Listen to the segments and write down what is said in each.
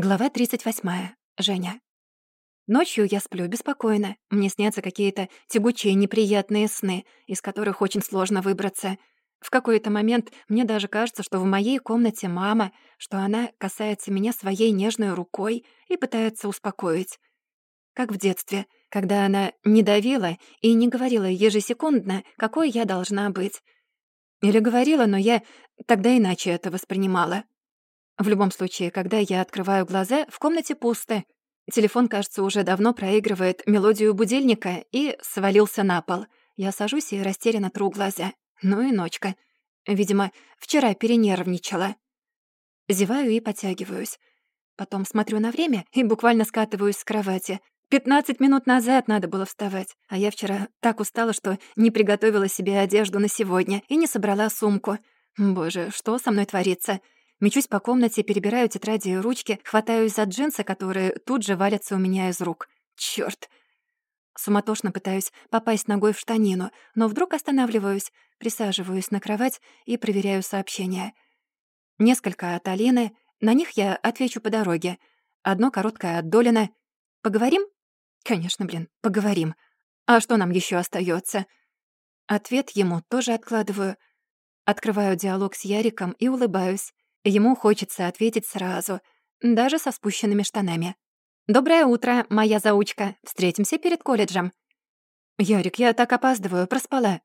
Глава 38. Женя. Ночью я сплю беспокойно. Мне снятся какие-то тягучие неприятные сны, из которых очень сложно выбраться. В какой-то момент мне даже кажется, что в моей комнате мама, что она касается меня своей нежной рукой и пытается успокоить. Как в детстве, когда она не давила и не говорила ежесекундно, какой я должна быть. Или говорила, но я тогда иначе это воспринимала. В любом случае, когда я открываю глаза, в комнате пусто. Телефон, кажется, уже давно проигрывает мелодию будильника и свалился на пол. Я сажусь и растерянно тру глаза. Ну и ночка. Видимо, вчера перенервничала. Зеваю и подтягиваюсь. Потом смотрю на время и буквально скатываюсь с кровати. Пятнадцать минут назад надо было вставать, а я вчера так устала, что не приготовила себе одежду на сегодня и не собрала сумку. Боже, что со мной творится? Мечусь по комнате, перебираю тетради и ручки, хватаюсь за джинсы, которые тут же валятся у меня из рук. Чёрт! Суматошно пытаюсь попасть ногой в штанину, но вдруг останавливаюсь, присаживаюсь на кровать и проверяю сообщения. Несколько от Алины, на них я отвечу по дороге. Одно короткое от Долина. «Поговорим?» «Конечно, блин, поговорим. А что нам ещё остаётся?» Ответ ему тоже откладываю. Открываю диалог с Яриком и улыбаюсь. Ему хочется ответить сразу, даже со спущенными штанами. «Доброе утро, моя заучка. Встретимся перед колледжем». «Ярик, я так опаздываю, проспала».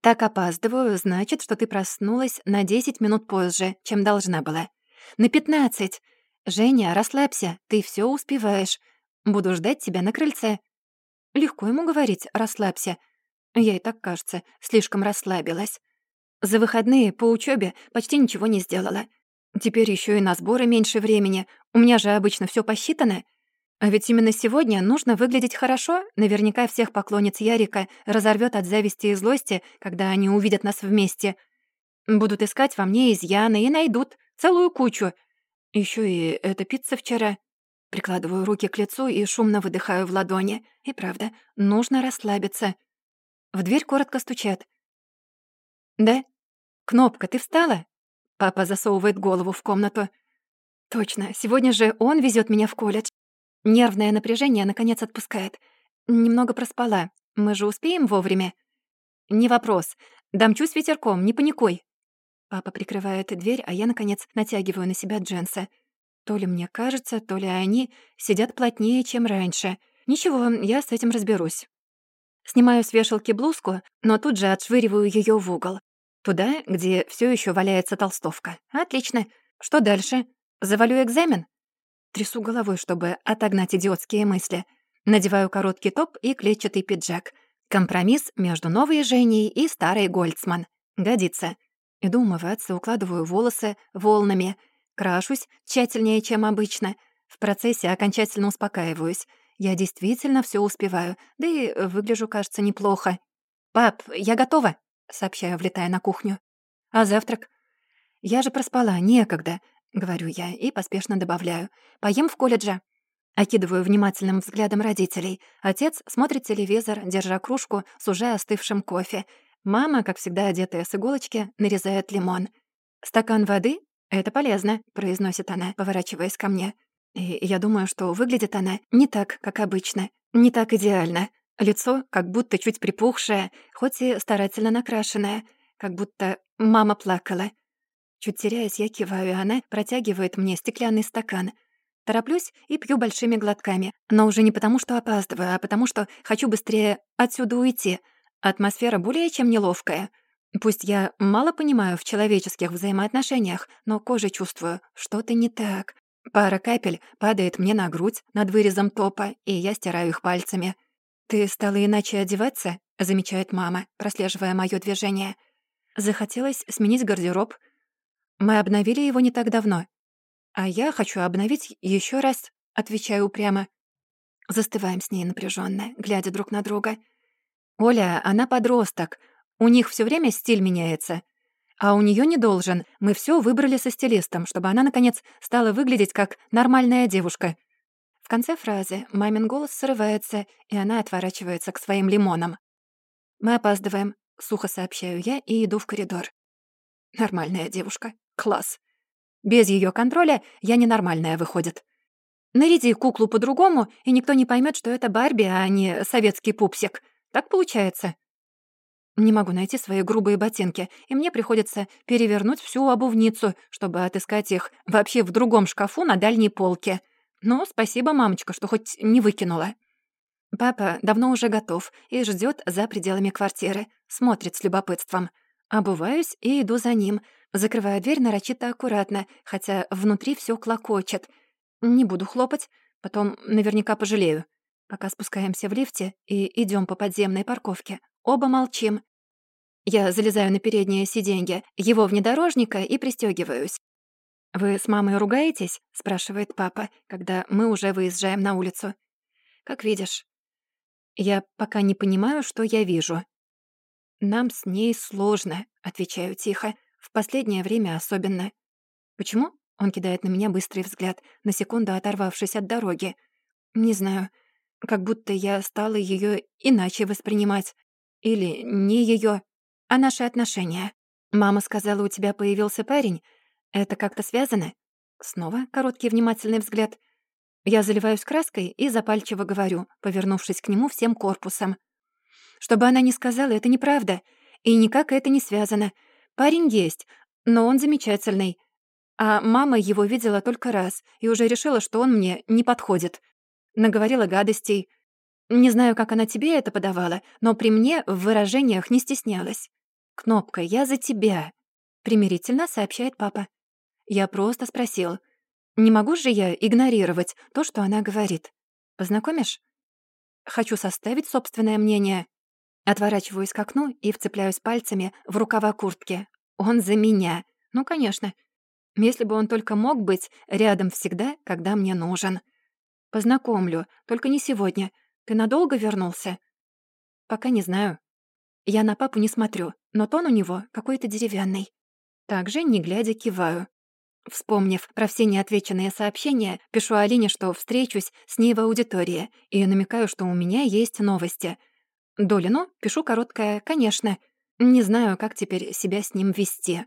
«Так опаздываю, значит, что ты проснулась на 10 минут позже, чем должна была. На 15. Женя, расслабься, ты все успеваешь. Буду ждать тебя на крыльце». Легко ему говорить «расслабься». Я и так, кажется, слишком расслабилась. За выходные по учебе почти ничего не сделала. Теперь еще и на сборы меньше времени. У меня же обычно все посчитано. А ведь именно сегодня нужно выглядеть хорошо. Наверняка всех поклонниц Ярика разорвет от зависти и злости, когда они увидят нас вместе. Будут искать во мне изъяны и найдут. Целую кучу. Еще и эта пицца вчера. Прикладываю руки к лицу и шумно выдыхаю в ладони. И правда, нужно расслабиться. В дверь коротко стучат. «Да? Кнопка, ты встала?» Папа засовывает голову в комнату. «Точно, сегодня же он везет меня в колледж. Нервное напряжение, наконец, отпускает. Немного проспала. Мы же успеем вовремя?» «Не вопрос. Дамчусь ветерком, не паникуй». Папа прикрывает дверь, а я, наконец, натягиваю на себя джинсы. То ли мне кажется, то ли они сидят плотнее, чем раньше. Ничего, я с этим разберусь. Снимаю с вешалки блузку, но тут же отшвыриваю ее в угол. Туда, где все еще валяется толстовка. Отлично. Что дальше? Завалю экзамен? Трясу головой, чтобы отогнать идиотские мысли. Надеваю короткий топ и клетчатый пиджак. Компромисс между новой Женей и старой Гольцман. Годится. Иду умываться, укладываю волосы волнами. Крашусь тщательнее, чем обычно. В процессе окончательно успокаиваюсь. Я действительно все успеваю, да и выгляжу, кажется, неплохо. «Пап, я готова!» — сообщаю, влетая на кухню. «А завтрак?» «Я же проспала, некогда», — говорю я и поспешно добавляю. «Поем в колледже». Окидываю внимательным взглядом родителей. Отец смотрит телевизор, держа кружку с уже остывшим кофе. Мама, как всегда одетая с иголочки, нарезает лимон. «Стакан воды? Это полезно», — произносит она, поворачиваясь ко мне. И я думаю, что выглядит она не так, как обычно, не так идеально. Лицо как будто чуть припухшее, хоть и старательно накрашенное, как будто мама плакала. Чуть теряясь, я киваю, она протягивает мне стеклянный стакан. Тороплюсь и пью большими глотками, но уже не потому, что опаздываю, а потому, что хочу быстрее отсюда уйти. Атмосфера более чем неловкая. Пусть я мало понимаю в человеческих взаимоотношениях, но кожей чувствую, что-то не так. Пара капель падает мне на грудь над вырезом топа, и я стираю их пальцами — «Ты стала иначе одеваться?» — замечает мама, прослеживая моё движение. «Захотелось сменить гардероб. Мы обновили его не так давно. А я хочу обновить ещё раз», — отвечаю упрямо. Застываем с ней напряжённо, глядя друг на друга. «Оля, она подросток. У них всё время стиль меняется. А у неё не должен. Мы всё выбрали со стилистом, чтобы она, наконец, стала выглядеть как нормальная девушка», конце фразы мамин голос срывается, и она отворачивается к своим лимонам. «Мы опаздываем», — сухо сообщаю я и иду в коридор. Нормальная девушка. Класс. Без ее контроля я ненормальная, выходит. Наряди куклу по-другому, и никто не поймет, что это Барби, а не советский пупсик. Так получается. Не могу найти свои грубые ботинки, и мне приходится перевернуть всю обувницу, чтобы отыскать их вообще в другом шкафу на дальней полке. Но спасибо, мамочка, что хоть не выкинула. Папа давно уже готов и ждет за пределами квартиры, смотрит с любопытством. Обуваюсь и иду за ним, закрываю дверь нарочито аккуратно, хотя внутри все клокочет. Не буду хлопать, потом наверняка пожалею. Пока спускаемся в лифте и идем по подземной парковке, оба молчим. Я залезаю на переднее сиденье его внедорожника и пристегиваюсь. «Вы с мамой ругаетесь?» — спрашивает папа, когда мы уже выезжаем на улицу. «Как видишь». Я пока не понимаю, что я вижу. «Нам с ней сложно», — отвечаю тихо. «В последнее время особенно». «Почему?» — он кидает на меня быстрый взгляд, на секунду оторвавшись от дороги. «Не знаю. Как будто я стала ее иначе воспринимать. Или не ее, а наши отношения. Мама сказала, у тебя появился парень. Это как-то связано?» Снова короткий внимательный взгляд. Я заливаюсь краской и запальчиво говорю, повернувшись к нему всем корпусом. Чтобы она не сказала, это неправда. И никак это не связано. Парень есть, но он замечательный. А мама его видела только раз и уже решила, что он мне не подходит. Наговорила гадостей. Не знаю, как она тебе это подавала, но при мне в выражениях не стеснялась. «Кнопка, я за тебя», — примирительно сообщает папа. Я просто спросил. Не могу же я игнорировать то, что она говорит. Познакомишь? Хочу составить собственное мнение. Отворачиваюсь к окну и вцепляюсь пальцами в рукава куртки. Он за меня. Ну, конечно. Если бы он только мог быть рядом всегда, когда мне нужен. Познакомлю, только не сегодня. Ты надолго вернулся? Пока не знаю. Я на папу не смотрю, но тон у него какой-то деревянный. Также, не глядя, киваю. Вспомнив про все неотвеченные сообщения, пишу Алине, что встречусь с ней в аудитории, и намекаю, что у меня есть новости — Долину пишу короткое «конечно». Не знаю, как теперь себя с ним вести.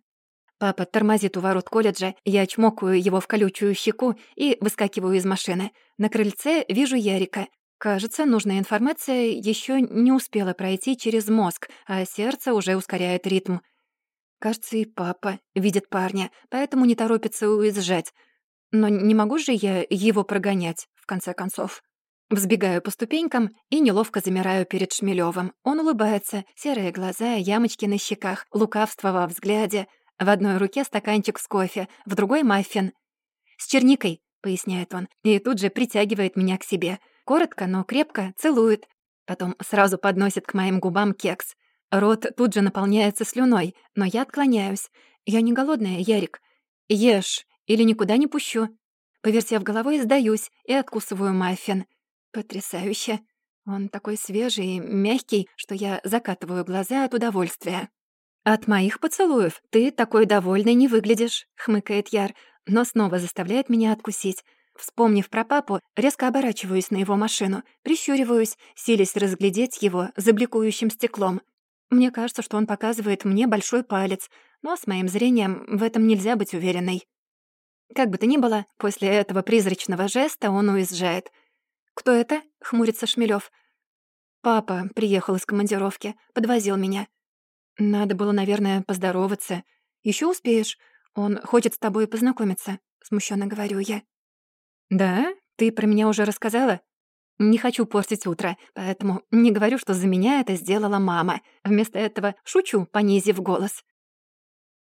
Папа тормозит у ворот колледжа, я чмокаю его в колючую щеку и выскакиваю из машины. На крыльце вижу Ярика. Кажется, нужная информация еще не успела пройти через мозг, а сердце уже ускоряет ритм. Кажется, и папа видит парня, поэтому не торопится уезжать. Но не могу же я его прогонять, в конце концов. Взбегаю по ступенькам и неловко замираю перед Шмелёвым. Он улыбается, серые глаза, ямочки на щеках, лукавство во взгляде. В одной руке стаканчик с кофе, в другой — маффин. «С черникой», — поясняет он, и тут же притягивает меня к себе. Коротко, но крепко целует. Потом сразу подносит к моим губам кекс. Рот тут же наполняется слюной, но я отклоняюсь. Я не голодная, Ярик. Ешь, или никуда не пущу. Повертев головой, сдаюсь и откусываю маффин. Потрясающе. Он такой свежий и мягкий, что я закатываю глаза от удовольствия. «От моих поцелуев ты такой довольный не выглядишь», — хмыкает Яр, но снова заставляет меня откусить. Вспомнив про папу, резко оборачиваюсь на его машину, прищуриваюсь, силясь разглядеть его за бликующим стеклом. Мне кажется, что он показывает мне большой палец, но с моим зрением в этом нельзя быть уверенной. Как бы то ни было, после этого призрачного жеста он уезжает — «Кто это?» — хмурится Шмелёв. «Папа приехал из командировки, подвозил меня. Надо было, наверное, поздороваться. Ещё успеешь? Он хочет с тобой познакомиться», — смущенно говорю я. «Да? Ты про меня уже рассказала?» Не хочу портить утро, поэтому не говорю, что за меня это сделала мама. Вместо этого шучу, понизив голос.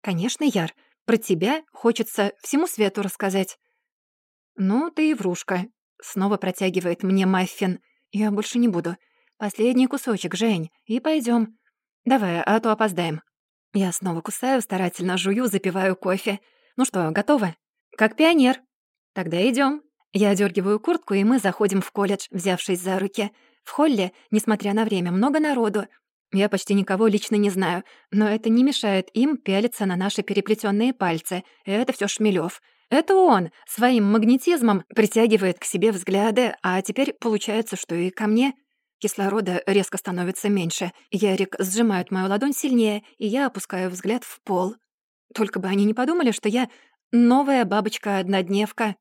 «Конечно, Яр, про тебя хочется всему свету рассказать». «Ну, ты и врушка», Снова протягивает мне маффин. Я больше не буду. Последний кусочек, Жень, и пойдем. Давай, а то опоздаем. Я снова кусаю, старательно жую, запиваю кофе. Ну что, готово? Как пионер. Тогда идем. Я одергиваю куртку, и мы заходим в колледж, взявшись за руки. В холле, несмотря на время, много народу. Я почти никого лично не знаю, но это не мешает им пялиться на наши переплетенные пальцы. Это все Шмелев. Это он своим магнетизмом притягивает к себе взгляды, а теперь получается, что и ко мне. Кислорода резко становится меньше. Ярик сжимает мою ладонь сильнее, и я опускаю взгляд в пол. Только бы они не подумали, что я новая бабочка-однодневка.